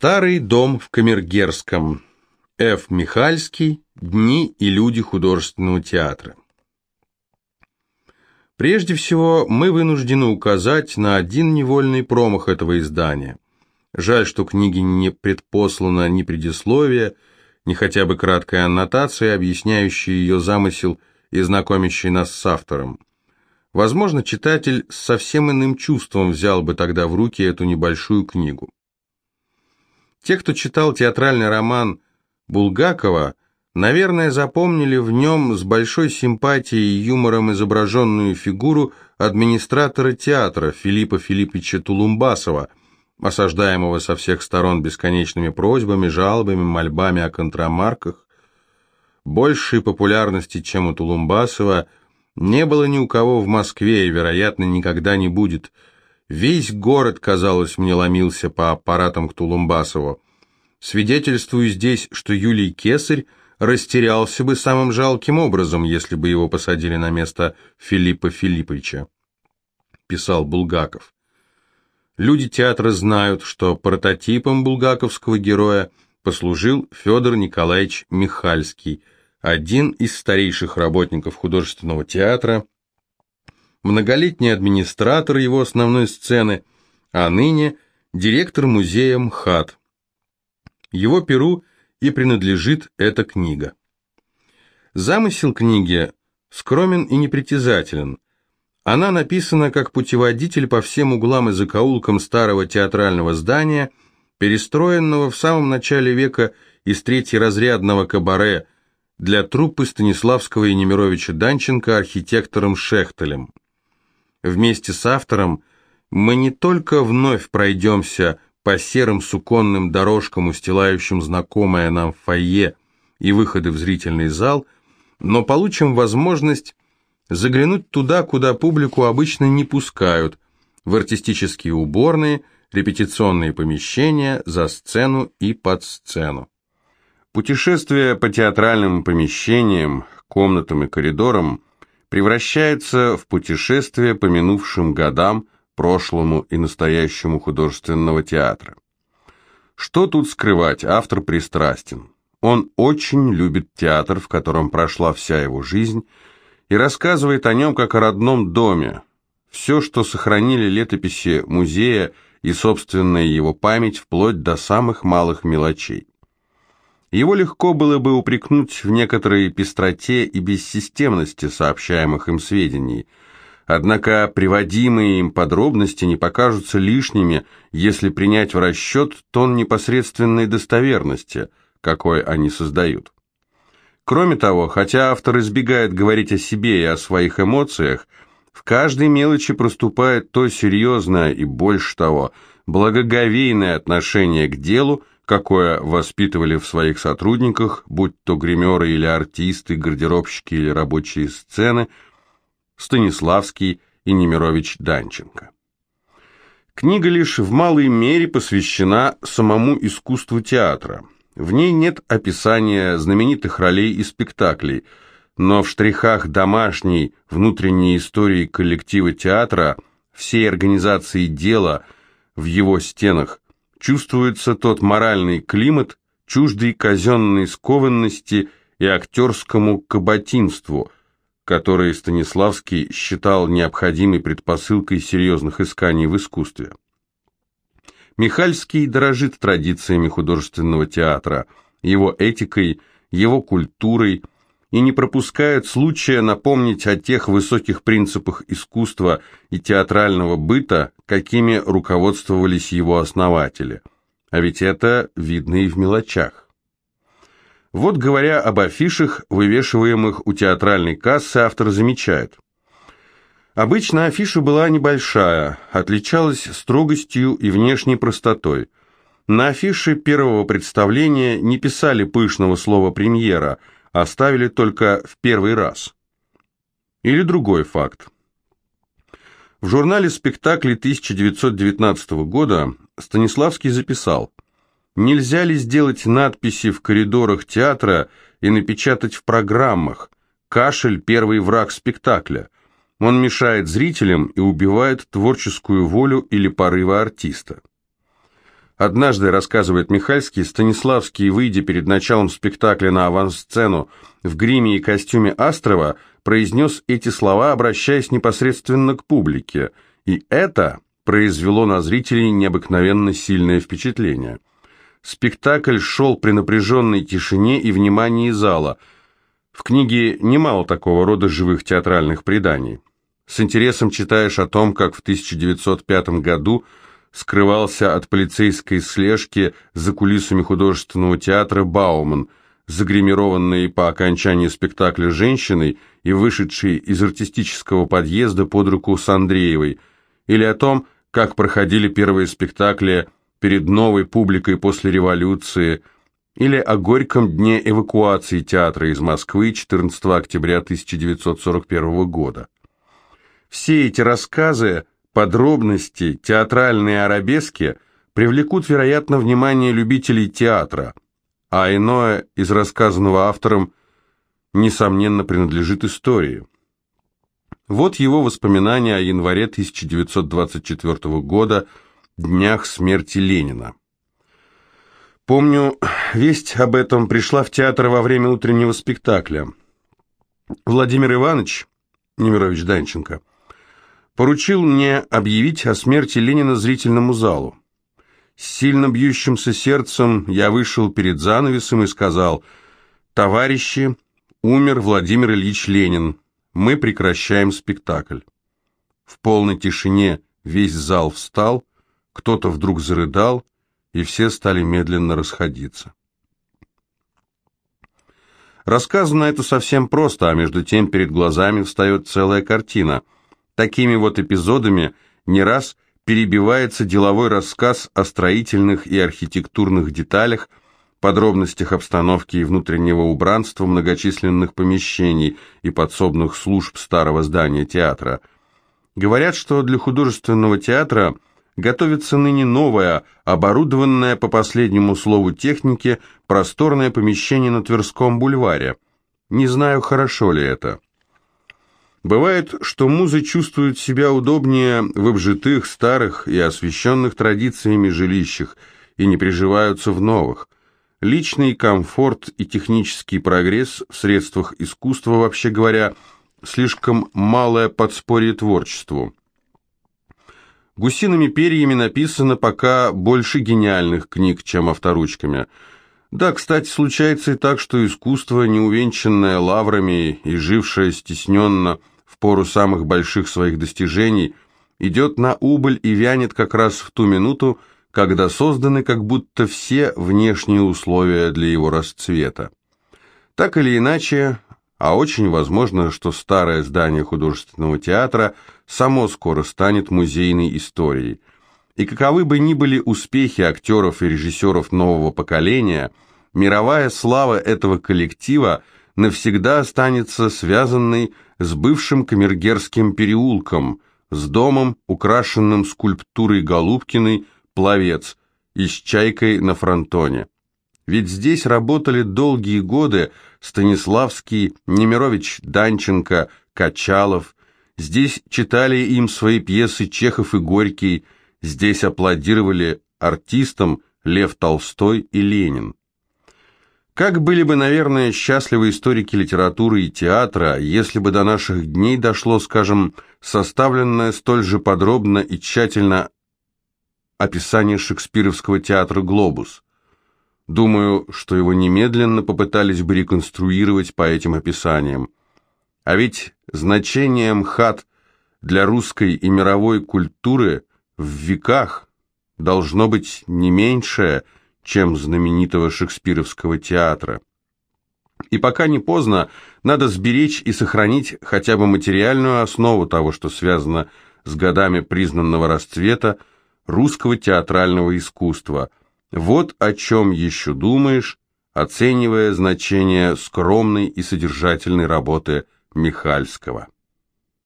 Старый дом в Камергерском. Ф. Михальский. Дни и люди художественного театра. Прежде всего, мы вынуждены указать на один невольный промах этого издания. Жаль, что книге не предпослано ни предисловие, ни хотя бы краткая аннотация, объясняющая ее замысел и знакомящая нас с автором. Возможно, читатель с совсем иным чувством взял бы тогда в руки эту небольшую книгу. Те, кто читал театральный роман Булгакова, наверное, запомнили в нем с большой симпатией и юмором изображенную фигуру администратора театра Филиппа Филипповича Тулумбасова, осаждаемого со всех сторон бесконечными просьбами, жалобами, мольбами о контрамарках. Большей популярности, чем у Тулумбасова, не было ни у кого в Москве и, вероятно, никогда не будет – Весь город, казалось, мне ломился по аппаратам к Тулумбасову. Свидетельствую здесь, что Юлий Кесарь растерялся бы самым жалким образом, если бы его посадили на место Филиппа Филипповича, писал Булгаков. Люди театра знают, что прототипом булгаковского героя послужил Федор Николаевич Михальский, один из старейших работников художественного театра – многолетний администратор его основной сцены, а ныне директор музея МХАТ. Его перу и принадлежит эта книга. Замысел книги скромен и непритязателен. Она написана как путеводитель по всем углам и закоулкам старого театрального здания, перестроенного в самом начале века из третьеразрядного кабаре для труппы Станиславского и Немировича Данченко архитектором Шехтелем. Вместе с автором мы не только вновь пройдемся по серым суконным дорожкам, устилающим знакомое нам фойе и выходы в зрительный зал, но получим возможность заглянуть туда, куда публику обычно не пускают, в артистические уборные, репетиционные помещения, за сцену и под сцену. Путешествие по театральным помещениям, комнатам и коридорам превращается в путешествие по минувшим годам, прошлому и настоящему художественного театра. Что тут скрывать, автор пристрастен. Он очень любит театр, в котором прошла вся его жизнь, и рассказывает о нем как о родном доме. Все, что сохранили летописи музея и собственная его память, вплоть до самых малых мелочей. Его легко было бы упрекнуть в некоторой пестроте и бессистемности сообщаемых им сведений, однако приводимые им подробности не покажутся лишними, если принять в расчет тон непосредственной достоверности, какой они создают. Кроме того, хотя автор избегает говорить о себе и о своих эмоциях, в каждой мелочи проступает то серьезное и, больше того, благоговейное отношение к делу, какое воспитывали в своих сотрудниках, будь то гримеры или артисты, гардеробщики или рабочие сцены, Станиславский и Немирович Данченко. Книга лишь в малой мере посвящена самому искусству театра. В ней нет описания знаменитых ролей и спектаклей, но в штрихах домашней внутренней истории коллектива театра, всей организации дела в его стенах – чувствуется тот моральный климат, чуждый казенной скованности и актерскому каботинству, который Станиславский считал необходимой предпосылкой серьезных исканий в искусстве. Михальский дорожит традициями художественного театра, его этикой, его культурой – и не пропускает случая напомнить о тех высоких принципах искусства и театрального быта, какими руководствовались его основатели. А ведь это видно и в мелочах. Вот говоря об афишах, вывешиваемых у театральной кассы, автор замечает. Обычно афиша была небольшая, отличалась строгостью и внешней простотой. На афише первого представления не писали пышного слова «премьера», оставили только в первый раз. Или другой факт. В журнале «Спектакли» 1919 года Станиславский записал «Нельзя ли сделать надписи в коридорах театра и напечатать в программах «Кашель – первый враг спектакля». Он мешает зрителям и убивает творческую волю или порывы артиста». Однажды, рассказывает Михальский, Станиславский, выйдя перед началом спектакля на авансцену в гриме и костюме Астрова, произнес эти слова, обращаясь непосредственно к публике, и это произвело на зрителей необыкновенно сильное впечатление. Спектакль шел при напряженной тишине и внимании зала. В книге немало такого рода живых театральных преданий. С интересом читаешь о том, как в 1905 году скрывался от полицейской слежки за кулисами художественного театра Бауман, загримированный по окончании спектакля женщиной и вышедший из артистического подъезда под руку с Андреевой, или о том, как проходили первые спектакли перед новой публикой после революции, или о горьком дне эвакуации театра из Москвы 14 октября 1941 года. Все эти рассказы, подробности, театральные арабески привлекут, вероятно, внимание любителей театра, а иное из рассказанного автором, несомненно, принадлежит истории. Вот его воспоминания о январе 1924 года, днях смерти Ленина. Помню, весть об этом пришла в театр во время утреннего спектакля. Владимир Иванович, Немирович Данченко, поручил мне объявить о смерти Ленина зрительному залу. С сильно бьющимся сердцем я вышел перед занавесом и сказал, «Товарищи, умер Владимир Ильич Ленин, мы прекращаем спектакль». В полной тишине весь зал встал, кто-то вдруг зарыдал, и все стали медленно расходиться. Рассказано это совсем просто, а между тем перед глазами встает целая картина – Такими вот эпизодами не раз перебивается деловой рассказ о строительных и архитектурных деталях, подробностях обстановки и внутреннего убранства многочисленных помещений и подсобных служб старого здания театра. Говорят, что для художественного театра готовится ныне новое, оборудованное по последнему слову техники, просторное помещение на Тверском бульваре. Не знаю, хорошо ли это. Бывает, что музы чувствуют себя удобнее в обжитых, старых и освещенных традициями жилищах и не приживаются в новых. Личный комфорт и технический прогресс в средствах искусства, вообще говоря, слишком малое подспорье творчеству. Гусиными перьями написано пока больше гениальных книг, чем авторучками. Да, кстати, случается и так, что искусство, не увенчанное лаврами и жившее стесненно в пору самых больших своих достижений, идет на убыль и вянет как раз в ту минуту, когда созданы как будто все внешние условия для его расцвета. Так или иначе, а очень возможно, что старое здание художественного театра само скоро станет музейной историей. И каковы бы ни были успехи актеров и режиссеров нового поколения, мировая слава этого коллектива навсегда останется связанной с бывшим Камергерским переулком, с домом, украшенным скульптурой Голубкиной «Пловец» и с чайкой на фронтоне. Ведь здесь работали долгие годы Станиславский, Немирович Данченко, Качалов, здесь читали им свои пьесы Чехов и Горький, здесь аплодировали артистам Лев Толстой и Ленин. Как были бы, наверное, счастливы историки литературы и театра, если бы до наших дней дошло, скажем, составленное столь же подробно и тщательно описание шекспировского театра «Глобус». Думаю, что его немедленно попытались бы реконструировать по этим описаниям. А ведь значение МХАТ для русской и мировой культуры в веках должно быть не меньшее – чем знаменитого шекспировского театра. И пока не поздно, надо сберечь и сохранить хотя бы материальную основу того, что связано с годами признанного расцвета русского театрального искусства. Вот о чем еще думаешь, оценивая значение скромной и содержательной работы Михальского.